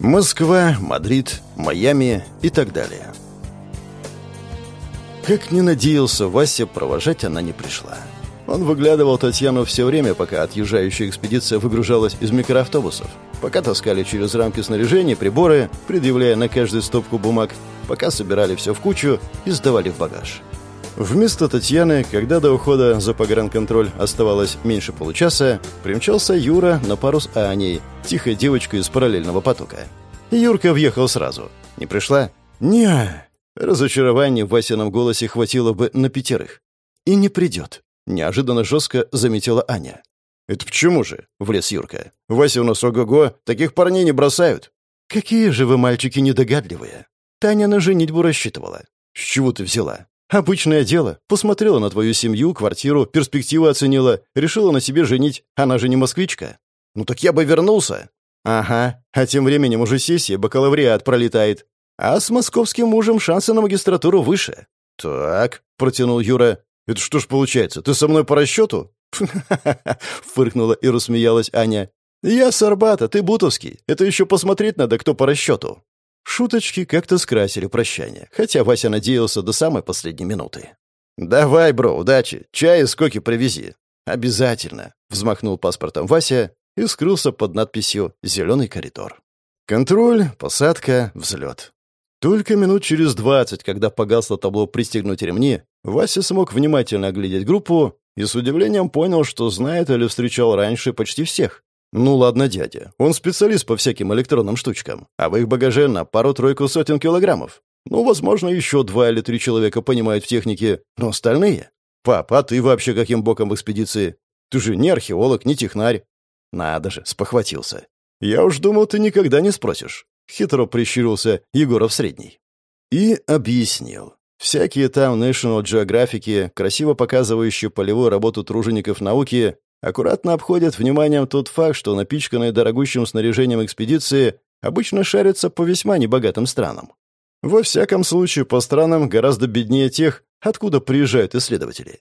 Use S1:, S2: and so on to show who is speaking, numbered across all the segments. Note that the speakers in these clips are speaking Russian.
S1: Москва, Мадрид, Майами и так далее. Как ни надеялся Вася, провожать она не пришла. Он выглядывал Татьяну все время, пока отъезжающая экспедиция выгружалась из микроавтобусов, пока таскали через рамки снаряжения приборы, предъявляя на каждую стопку бумаг, пока собирали все в кучу и сдавали в багаж. Вместо Татьяны, когда до ухода за погранконтроль оставалось меньше получаса, примчался Юра на пару с Аней, тихой девочкой из параллельного потока. Юрка въехал сразу. Не пришла? не Разочарования в Васином голосе хватило бы на пятерых. «И не придет», — неожиданно жестко заметила Аня. «Это почему же?» — влез Юрка. «Вася у нас ого-го, таких парней не бросают». «Какие же вы, мальчики, недогадливые!» Таня на женитьбу рассчитывала. «С чего ты взяла?» «Обычное дело. Посмотрела на твою семью, квартиру, перспективы оценила, решила на себе женить. Она же не москвичка». «Ну так я бы вернулся». «Ага. А тем временем уже сессия, бакалавриат пролетает. А с московским мужем шансы на магистратуру выше». «Так», — протянул Юра. «Это что ж получается, ты со мной по расчету?» фыркнула и рассмеялась Аня. «Я с ты Бутовский. Это еще посмотреть надо, кто по расчету». Шуточки как-то скрасили прощание, хотя Вася надеялся до самой последней минуты. «Давай, бро, удачи. Чай и скоки привези». «Обязательно», — взмахнул паспортом Вася и скрылся под надписью «Зеленый коридор». Контроль, посадка, взлет. Только минут через двадцать, когда погасло табло «Пристегнуть ремни», Вася смог внимательно оглядеть группу и с удивлением понял, что знает или встречал раньше почти всех. «Ну ладно, дядя, он специалист по всяким электронным штучкам, а в их багаже на пару-тройку сотен килограммов. Ну, возможно, еще два или три человека понимают в технике, но остальные... Пап, а ты вообще каким боком в экспедиции? Ты же не археолог, не технарь». «Надо же, спохватился. Я уж думал, ты никогда не спросишь». Хитро прищурился Егоров Средний. И объяснил. Всякие там National Geographic, красиво показывающие полевую работу тружеников науки, аккуратно обходят вниманием тот факт, что напичканные дорогущим снаряжением экспедиции обычно шарятся по весьма небогатым странам. Во всяком случае, по странам гораздо беднее тех, откуда приезжают исследователи.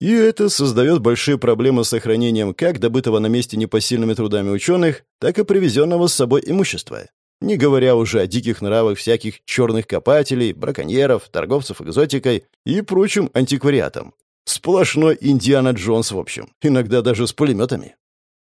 S1: И это создает большие проблемы с сохранением как добытого на месте непосильными трудами ученых, так и привезенного с собой имущества. Не говоря уже о диких нравах всяких черных копателей, браконьеров, торговцев экзотикой и прочим антиквариатом. Сплошной Индиана Джонс, в общем, иногда даже с пулеметами.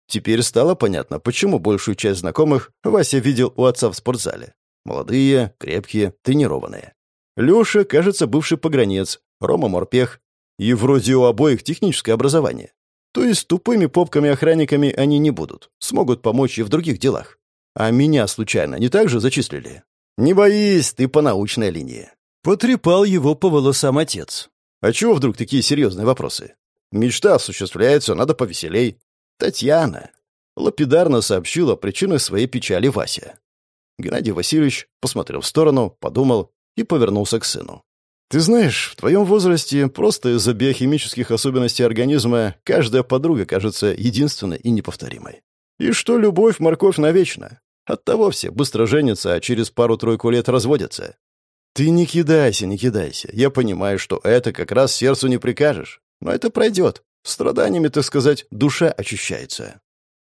S1: Теперь стало понятно, почему большую часть знакомых Вася видел у отца в спортзале. Молодые, крепкие, тренированные. Леша, кажется, бывший погранец, Рома морпех. И вроде у обоих техническое образование. То есть тупыми попками-охранниками они не будут, смогут помочь и в других делах. А меня, случайно, не так же зачислили? Не боись, ты по научной линии. Потрепал его по волосам отец. А чего вдруг такие серьезные вопросы? Мечта осуществляется, надо повеселей. Татьяна. Лапидарно сообщила причины своей печали Вася. Геннадий Васильевич посмотрел в сторону, подумал и повернулся к сыну. «Ты знаешь, в твоем возрасте просто из-за биохимических особенностей организма каждая подруга кажется единственной и неповторимой. И что любовь — морковь навечно. Оттого все быстро женятся, а через пару-тройку лет разводятся. Ты не кидайся, не кидайся. Я понимаю, что это как раз сердцу не прикажешь. Но это пройдет. Страданиями, так сказать, душа очищается.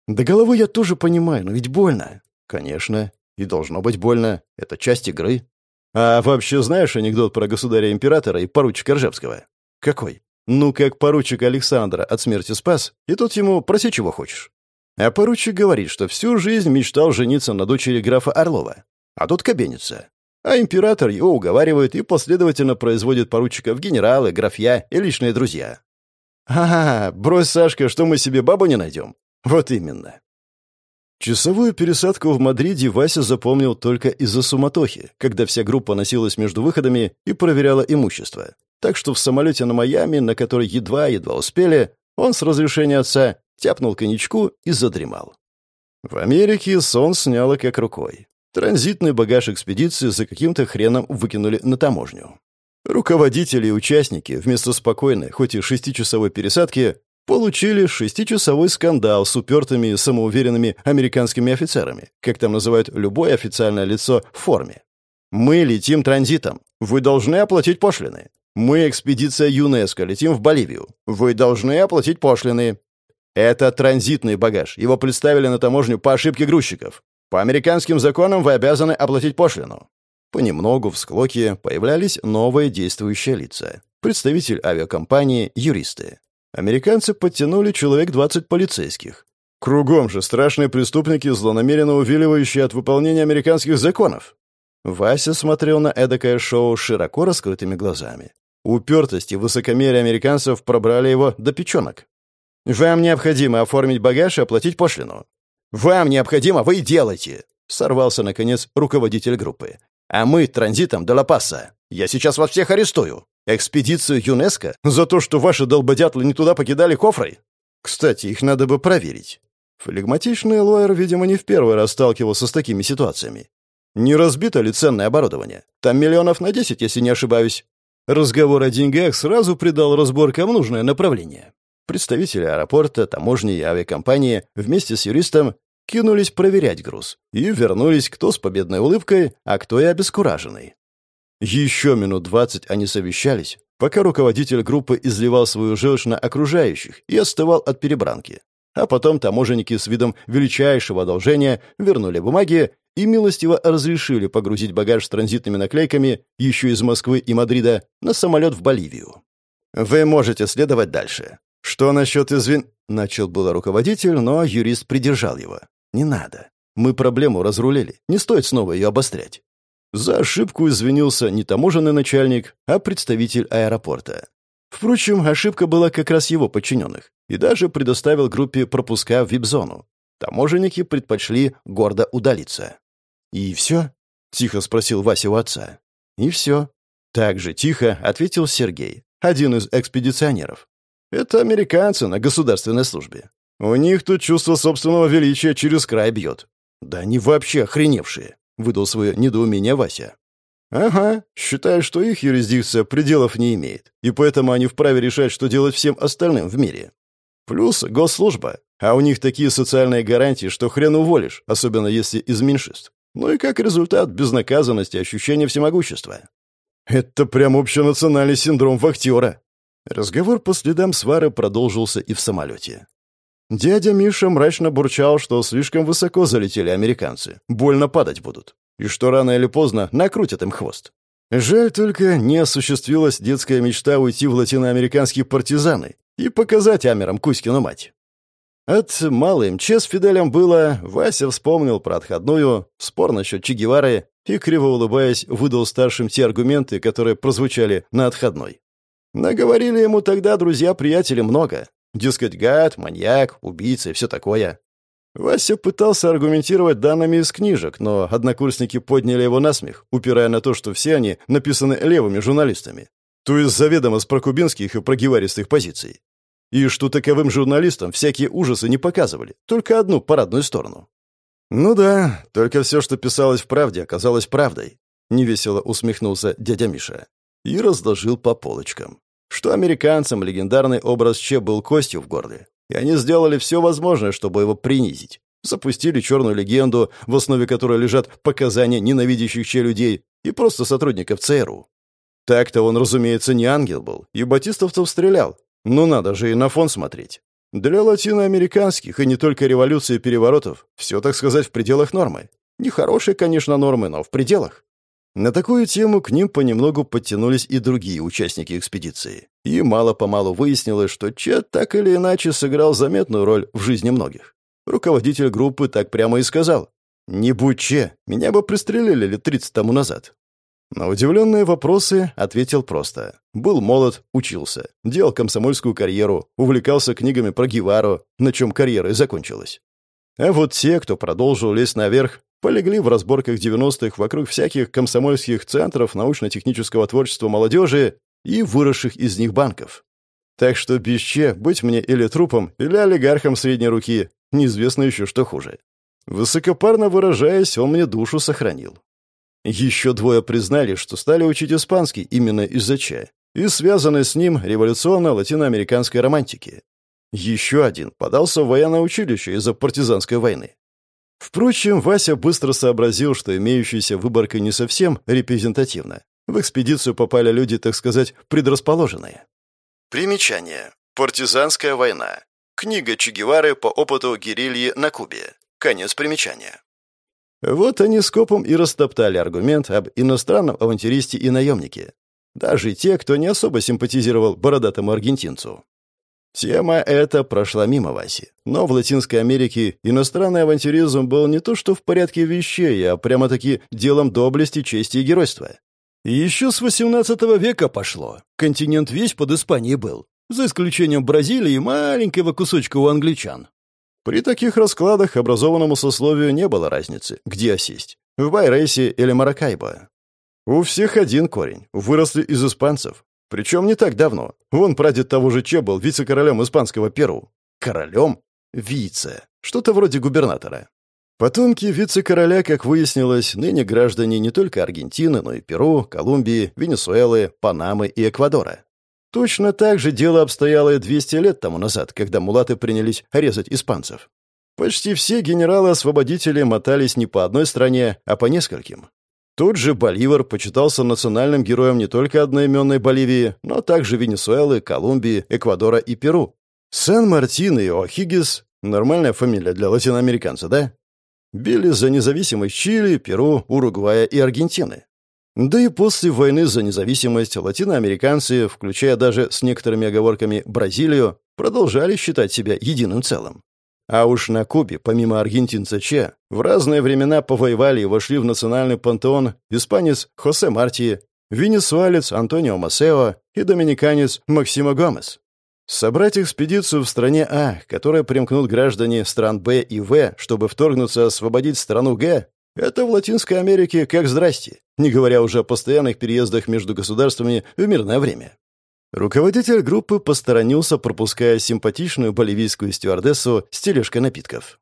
S1: Да головы я тоже понимаю, но ведь больно. Конечно. И должно быть больно. Это часть игры. А вообще знаешь анекдот про государя-императора и поручика Ржевского? Какой? Ну, как поручик Александра от смерти спас, и тут ему проси, чего хочешь. А поручик говорит, что всю жизнь мечтал жениться на дочери графа Орлова. А тут кабенится. А император его уговаривает и последовательно производит поручика в генералы, графья и личные друзья. «Ага, брось, Сашка, что мы себе бабу не найдем?» «Вот именно». Часовую пересадку в Мадриде Вася запомнил только из-за суматохи, когда вся группа носилась между выходами и проверяла имущество. Так что в самолете на Майами, на который едва-едва успели, он с разрешения отца тяпнул коньячку и задремал. В Америке сон сняло как рукой. Транзитный багаж экспедиции за каким-то хреном выкинули на таможню. Руководители и участники вместо спокойной, хоть и шестичасовой пересадки, получили шестичасовой скандал с упертыми самоуверенными американскими офицерами, как там называют любое официальное лицо в форме. «Мы летим транзитом. Вы должны оплатить пошлины. Мы экспедиция ЮНЕСКО, летим в Боливию. Вы должны оплатить пошлины. Это транзитный багаж. Его представили на таможню по ошибке грузчиков. По американским законам вы обязаны оплатить пошлину». Понемногу в склоке появлялись новые действующие лица. Представитель авиакомпании, юристы. Американцы подтянули человек 20 полицейских. Кругом же страшные преступники, злонамеренно увиливающие от выполнения американских законов. Вася смотрел на эдакое шоу широко раскрытыми глазами. Упертость и высокомерие американцев пробрали его до печенок. «Вам необходимо оформить багаж и оплатить пошлину». «Вам необходимо, вы делайте!» — сорвался, наконец, руководитель группы. «А мы транзитом до Ла-Паса. Я сейчас вас всех арестую. Экспедицию ЮНЕСКО за то, что ваши долбодятлы не туда покидали кофрой? Кстати, их надо бы проверить». Флегматичный лоер, видимо, не в первый раз сталкивался с такими ситуациями. Не разбито ли ценное оборудование? Там миллионов на десять, если не ошибаюсь. Разговор о деньгах сразу придал разборкам нужное направление. Представители аэропорта, таможни и авиакомпании вместе с юристом кинулись проверять груз и вернулись кто с победной улыбкой, а кто и обескураженный. Еще минут двадцать они совещались, пока руководитель группы изливал свою желчь на окружающих и остывал от перебранки. А потом таможенники с видом величайшего одолжения вернули бумаги и милостиво разрешили погрузить багаж с транзитными наклейками еще из Москвы и Мадрида на самолет в Боливию. «Вы можете следовать дальше. Что насчет извин...» — начал было руководитель, но юрист придержал его. «Не надо. Мы проблему разрулили. Не стоит снова ее обострять». За ошибку извинился не таможенный начальник, а представитель аэропорта. Впрочем, ошибка была как раз его подчиненных, и даже предоставил группе пропуска в вип-зону. Таможенники предпочли гордо удалиться. «И все?» — тихо спросил Вася у отца. «И все». Так же тихо ответил Сергей, один из экспедиционеров. «Это американцы на государственной службе. У них тут чувство собственного величия через край бьет. Да они вообще охреневшие», — выдал свое недоумение Вася. «Ага, считают, что их юрисдикция пределов не имеет, и поэтому они вправе решать, что делать всем остальным в мире. Плюс госслужба, а у них такие социальные гарантии, что хрен уволишь, особенно если из меньшинств. Ну и как результат безнаказанности и ощущения всемогущества. Это прям общенациональный синдром вахтера. Разговор по следам свары продолжился и в самолете. Дядя Миша мрачно бурчал, что слишком высоко залетели американцы, больно падать будут, и что рано или поздно накрутят им хвост. Жаль только, не осуществилась детская мечта уйти в латиноамериканские партизаны и показать Амерам Кузькину мать. От малой МЧ с Фиделем было, Вася вспомнил про отходную, спор насчет Че Гевары и, криво улыбаясь, выдал старшим те аргументы, которые прозвучали на отходной. Наговорили ему тогда друзья-приятели много. Дескать, гад, маньяк, убийца и все такое. Вася пытался аргументировать данными из книжек, но однокурсники подняли его на смех, упирая на то, что все они написаны левыми журналистами, то есть заведомо с прокубинских и прогеваристых позиций и что таковым журналистам всякие ужасы не показывали, только одну парадную сторону. «Ну да, только все, что писалось в правде, оказалось правдой», — невесело усмехнулся дядя Миша и разложил по полочкам. Что американцам легендарный образ Че был костью в горле, и они сделали все возможное, чтобы его принизить. Запустили черную легенду, в основе которой лежат показания ненавидящих Че людей и просто сотрудников ЦРУ. Так-то он, разумеется, не ангел был, и батистовцев стрелял, ну надо же и на фон смотреть. Для латиноамериканских и не только революции и переворотов все, так сказать, в пределах нормы. Нехорошие, конечно, нормы, но в пределах. На такую тему к ним понемногу подтянулись и другие участники экспедиции. И мало-помалу выяснилось, что Чет так или иначе сыграл заметную роль в жизни многих. Руководитель группы так прямо и сказал. «Не будь Че, меня бы пристрелили лет 30 тому назад. На удивленные вопросы ответил просто. Был молод, учился, делал комсомольскую карьеру, увлекался книгами про Гевару, на чем карьера и закончилась. А вот те, кто продолжил лезть наверх, полегли в разборках 90-х вокруг всяких комсомольских центров научно-технического творчества молодежи и выросших из них банков. Так что без Че быть мне или трупом, или олигархом средней руки, неизвестно еще что хуже. Высокопарно выражаясь, он мне душу сохранил. Еще двое признали, что стали учить испанский именно из-за чая и связанной с ним революционно-латиноамериканской романтики. Еще один подался в военное училище из-за партизанской войны. Впрочем, Вася быстро сообразил, что имеющаяся выборка не совсем репрезентативна. В экспедицию попали люди, так сказать, предрасположенные. Примечание. Партизанская война. Книга Че Гевары по опыту герильи на Кубе. Конец примечания. Вот они с копом и растоптали аргумент об иностранном авантюристе и наемнике. Даже те, кто не особо симпатизировал бородатому аргентинцу. Тема эта прошла мимо Васи. Но в Латинской Америке иностранный авантюризм был не то что в порядке вещей, а прямо-таки делом доблести, чести и геройства. еще с XVIII века пошло. Континент весь под Испанией был. За исключением Бразилии и маленького кусочка у англичан. При таких раскладах образованному сословию не было разницы, где осесть. В Байрейсе или Маракайбо. У всех один корень. Выросли из испанцев. Причем не так давно. Вон прадед того же Че был вице-королем испанского Перу. Королем? Вице. Что-то вроде губернатора. Потомки вице-короля, как выяснилось, ныне граждане не только Аргентины, но и Перу, Колумбии, Венесуэлы, Панамы и Эквадора. Точно так же дело обстояло и 200 лет тому назад, когда мулаты принялись резать испанцев. Почти все генералы-освободители мотались не по одной стране, а по нескольким. Тот же Боливар почитался национальным героем не только одноименной Боливии, но также Венесуэлы, Колумбии, Эквадора и Перу. Сан-Мартин и О'Хиггис — нормальная фамилия для латиноамериканца, да? Били за независимость Чили, Перу, Уругвая и Аргентины. Да и после войны за независимость латиноамериканцы, включая даже с некоторыми оговорками Бразилию, продолжали считать себя единым целым. А уж на Кубе, помимо аргентинца Че, в разные времена повоевали и вошли в национальный пантеон испанец Хосе Марти, венесуалец Антонио Масео и доминиканец Максимо Гомес. Собрать экспедицию в стране А, которая примкнут граждане стран Б и В, чтобы вторгнуться освободить страну Г, это в Латинской Америке как здрасте, не говоря уже о постоянных переездах между государствами в мирное время. Руководитель группы посторонился, пропуская симпатичную боливийскую стюардессу с тележкой напитков.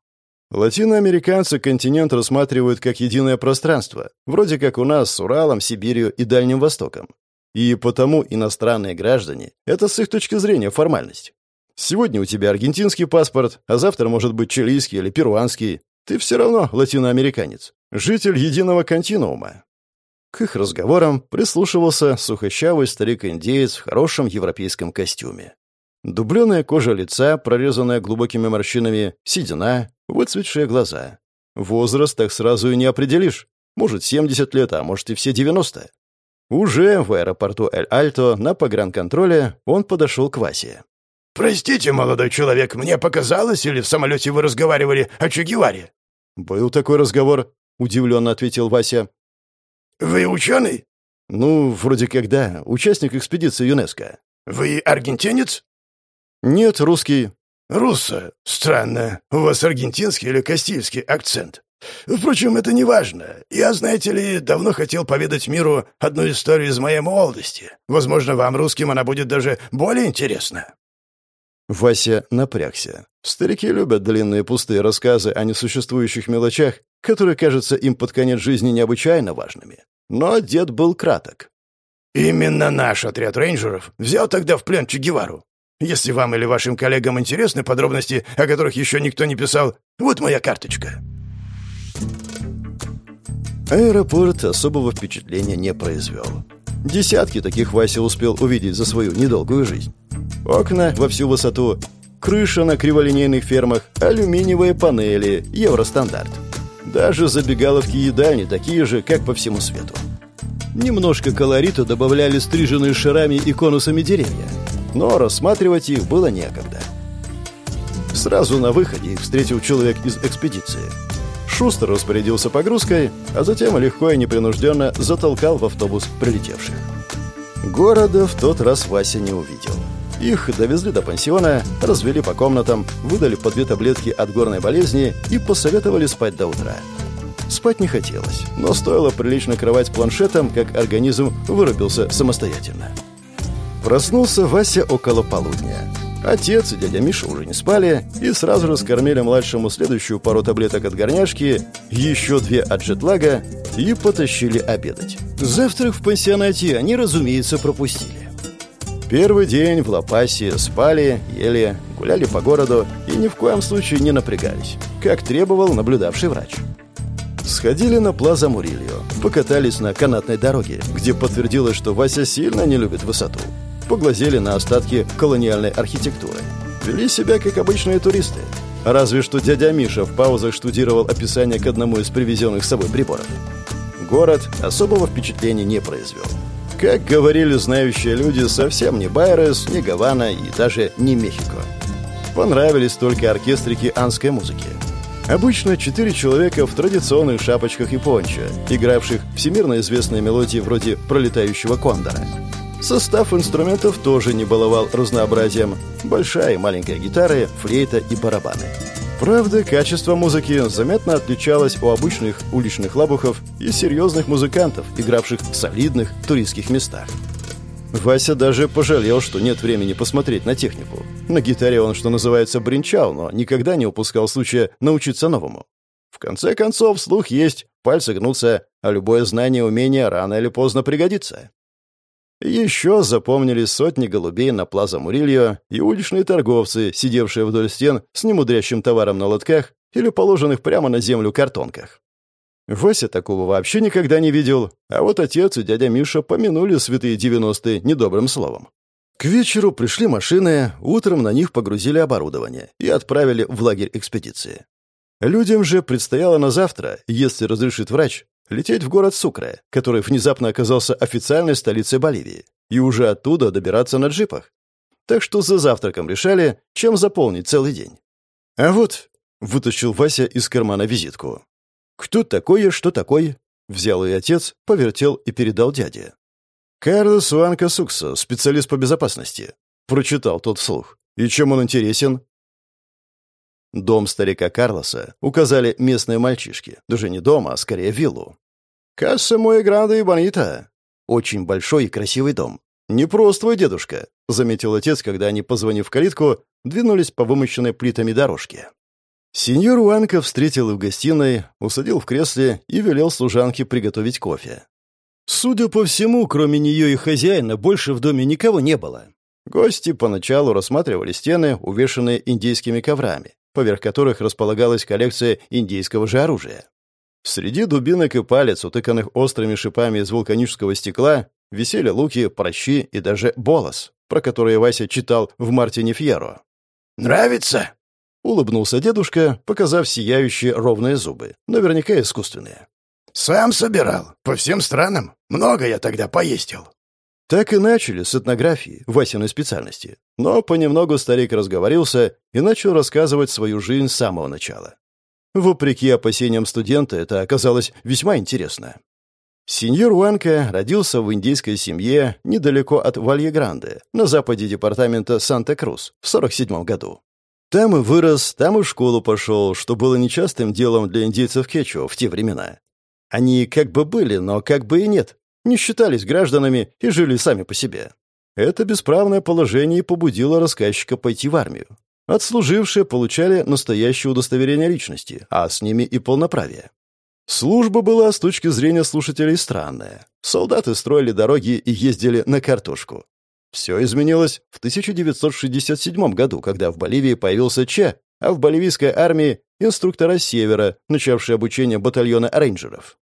S1: Латиноамериканцы континент рассматривают как единое пространство, вроде как у нас с Уралом, Сибирью и Дальним Востоком. И потому иностранные граждане — это с их точки зрения формальность. Сегодня у тебя аргентинский паспорт, а завтра может быть чилийский или перуанский. Ты все равно латиноамериканец, житель единого континуума. К их разговорам прислушивался сухощавый старик-индеец в хорошем европейском костюме. Дубленая кожа лица, прорезанная глубокими морщинами, седина, выцветшие глаза. Возраст так сразу и не определишь. Может, 70 лет, а может и все 90. Уже в аэропорту Эль-Альто на погранконтроле он подошел к Васе.
S2: «Простите, молодой человек, мне показалось, или в самолете вы разговаривали о Че Геваре?»
S1: «Был такой разговор», — удивленно ответил Вася.
S2: «Вы ученый?»
S1: «Ну, вроде как да. Участник экспедиции ЮНЕСКО».
S2: «Вы аргентинец?»
S1: «Нет, русский».
S2: «Руссо. Странно. У вас аргентинский или кастильский акцент. Впрочем, это не важно. Я, знаете ли, давно хотел поведать миру одну историю из моей молодости. Возможно, вам, русским, она будет даже более интересна».
S1: Вася напрягся. Старики любят длинные пустые рассказы о несуществующих мелочах, которые кажутся им под конец жизни необычайно важными. Но дед был краток.
S2: «Именно наш отряд рейнджеров взял тогда в плен Че Гевару. Если вам или вашим коллегам интересны подробности, о которых еще никто не писал, вот моя карточка».
S1: Аэропорт особого впечатления не произвел. Десятки таких Вася успел увидеть за свою недолгую жизнь. Окна во всю высоту, крыша на криволинейных фермах, алюминиевые панели, евростандарт. Даже забегаловки едальни такие же, как по всему свету. Немножко колорита добавляли стриженные шарами и конусами деревья, но рассматривать их было некогда. Сразу на выходе их встретил человек из экспедиции. Шустер распорядился погрузкой, а затем легко и непринужденно затолкал в автобус прилетевших. Города в тот раз Вася не увидел. Их довезли до пансиона, развели по комнатам, выдали по две таблетки от горной болезни и посоветовали спать до утра. Спать не хотелось, но стоило прилично кровать планшетом, как организм вырубился самостоятельно. Проснулся Вася около полудня. Отец и дядя Миша уже не спали и сразу раскормили младшему следующую пару таблеток от горняшки, еще две от джетлага и потащили обедать. Завтрак в пансионате они, разумеется, пропустили. Первый день в Лапасе спали, ели, гуляли по городу и ни в коем случае не напрягались, как требовал наблюдавший врач. Сходили на Плаза Мурильо, покатались на канатной дороге, где подтвердилось, что Вася сильно не любит высоту. Поглазели на остатки колониальной архитектуры. Вели себя, как обычные туристы. Разве что дядя Миша в паузах штудировал описание к одному из привезенных с собой приборов. Город особого впечатления не произвел. Как говорили знающие люди, совсем не Байрес, не Гавана и даже не Мехико. Понравились только оркестрики анской музыки. Обычно четыре человека в традиционных шапочках и пончо, игравших всемирно известные мелодии вроде «Пролетающего кондора». Состав инструментов тоже не баловал разнообразием. Большая и маленькая гитары, флейта и барабаны. Правда, качество музыки заметно отличалось у обычных уличных лабухов и серьезных музыкантов, игравших в солидных туристских местах. Вася даже пожалел, что нет времени посмотреть на технику. На гитаре он, что называется, бренчал, но никогда не упускал случая научиться новому. В конце концов, слух есть, пальцы гнутся, а любое знание и умение рано или поздно пригодится. Еще запомнили сотни голубей на Плаза Мурильо и уличные торговцы, сидевшие вдоль стен с немудрящим товаром на лотках или положенных прямо на землю картонках. Вася такого вообще никогда не видел, а вот отец и дядя Миша помянули святые девяностые недобрым словом. К вечеру пришли машины, утром на них погрузили оборудование и отправили в лагерь экспедиции. Людям же предстояло на завтра, если разрешит врач, лететь в город Сукре, который внезапно оказался официальной столицей Боливии, и уже оттуда добираться на джипах. Так что за завтраком решали, чем заполнить целый день. А вот, вытащил Вася из кармана визитку. «Кто такой, что такой?» Взял и отец, повертел и передал дяде. «Карлос Ванка Сукса, специалист по безопасности», — прочитал тот вслух. «И чем он интересен?» Дом старика Карлоса указали местные мальчишки. Даже не дом, а скорее виллу. «Касса мой гранда и бонита». Очень большой и красивый дом. «Не просто твой дедушка», — заметил отец, когда они, позвонив в калитку, двинулись по вымощенной плитами дорожке. Сеньор Уанка встретил их в гостиной, усадил в кресле и велел служанке приготовить кофе. Судя по всему, кроме нее и хозяина, больше в доме никого не было. Гости поначалу рассматривали стены, увешанные индейскими коврами, поверх которых располагалась коллекция индейского же оружия. Среди дубинок и палец, утыканных острыми шипами из вулканического стекла, висели луки, прощи и даже болос, про которые Вася читал в Мартине Фьеро.
S2: «Нравится?»
S1: — улыбнулся дедушка, показав сияющие ровные зубы, наверняка искусственные.
S2: «Сам собирал. По всем странам. Много я тогда поездил».
S1: Так и начали с этнографии, Васиной специальности. Но понемногу старик разговорился и начал рассказывать свою жизнь с самого начала. Вопреки опасениям студента, это оказалось весьма интересно. Сеньор Уанка родился в индийской семье недалеко от Вальегранде, на западе департамента Санта-Крус, в 47 году. Там и вырос, там и в школу пошел, что было нечастым делом для индейцев Кечо в те времена. Они как бы были, но как бы и нет, не считались гражданами и жили сами по себе. Это бесправное положение и побудило рассказчика пойти в армию. Отслужившие получали настоящее удостоверение личности, а с ними и полноправие. Служба была с точки зрения слушателей странная. Солдаты строили дороги и ездили на картошку. Все изменилось в 1967 году, когда в Боливии появился Че, а в боливийской армии инструктора Севера, начавшие обучение батальона рейнджеров.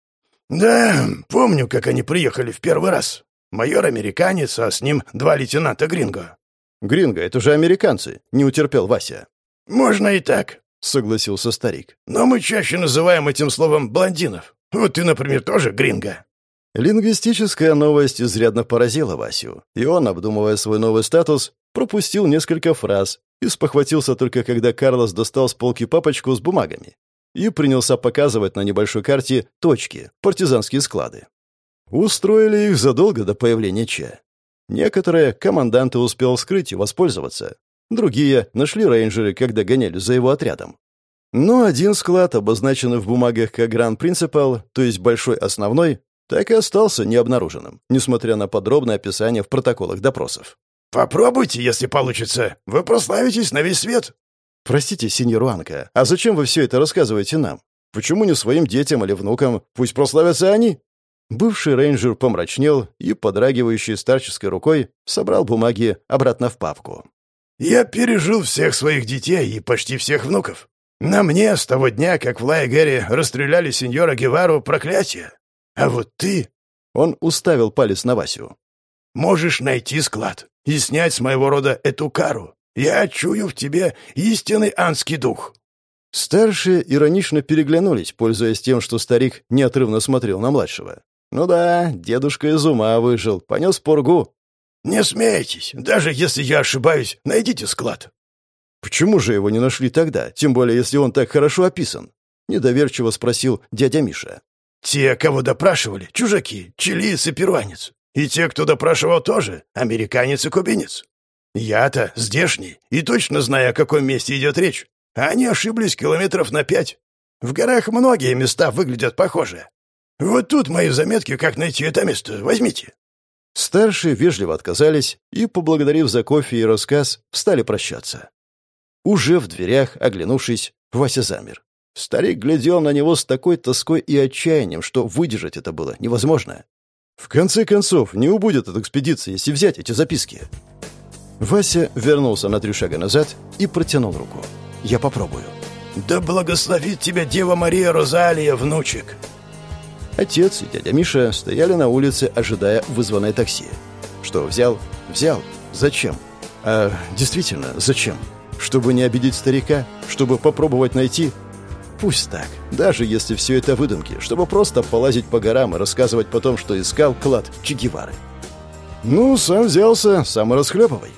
S2: «Да, помню, как они приехали в первый раз. Майор-американец, а с ним два лейтенанта Гринго».
S1: «Гринго, это же американцы», — не утерпел Вася.
S2: «Можно и так», —
S1: согласился старик.
S2: «Но мы чаще называем этим словом блондинов. Вот ты, например, тоже Гринго».
S1: Лингвистическая новость изрядно поразила Васю, и он, обдумывая свой новый статус, пропустил несколько фраз и спохватился только когда Карлос достал с полки папочку с бумагами и принялся показывать на небольшой карте точки, партизанские склады. Устроили их задолго до появления Че. Некоторые команданты успел вскрыть и воспользоваться. Другие нашли рейнджеры, когда гоняли за его отрядом. Но один склад, обозначенный в бумагах как Гранд Принципал, то есть большой основной, так и остался необнаруженным, несмотря на подробное описание в протоколах допросов.
S2: «Попробуйте, если получится. Вы прославитесь на весь свет».
S1: «Простите, сеньор Уанка, а зачем вы все это рассказываете нам? Почему не своим детям или внукам? Пусть прославятся они». Бывший рейнджер помрачнел и, подрагивающий старческой рукой, собрал бумаги обратно в папку.
S2: «Я пережил всех своих детей и почти всех внуков. На мне с того дня, как в Лайгере расстреляли сеньора Гевару, проклятие. А вот ты...» Он уставил палец на Васю. «Можешь найти склад и снять с моего рода эту кару. Я чую в тебе истинный анский дух.
S1: Старшие иронично переглянулись, пользуясь тем, что старик неотрывно смотрел на младшего. Ну да, дедушка из ума выжил, понес поргу.
S2: «Не смейтесь, даже если я ошибаюсь, найдите склад».
S1: «Почему же его не нашли тогда, тем более если он так хорошо описан?» — недоверчиво спросил дядя Миша.
S2: «Те, кого допрашивали, чужаки, чилиец и перуанец. И те, кто допрашивал тоже, американец и кубинец. Я-то здешний и точно знаю, о каком месте идет речь. Они ошиблись километров на пять. В горах многие места выглядят похоже. Вот тут мои заметки, как найти это место. Возьмите».
S1: Старшие вежливо отказались и, поблагодарив за кофе и рассказ, встали прощаться. Уже в дверях, оглянувшись, Вася замер. Старик глядел на него с такой тоской и отчаянием, что выдержать это было невозможно. В конце концов, не убудет от экспедиции, если взять эти записки. Вася вернулся на три шага назад и протянул руку. «Я попробую».
S2: «Да благословит тебя Дева Мария Розалия, внучек!»
S1: Отец и дядя Миша стояли на улице, ожидая вызванное такси. Что, взял? Взял. Зачем? А действительно, зачем? Чтобы не обидеть старика? Чтобы попробовать найти? Пусть так. Даже если все это выдумки, чтобы просто полазить по горам и рассказывать потом, что искал клад Че Гевары. Ну, сам взялся, сам и расхлебывай.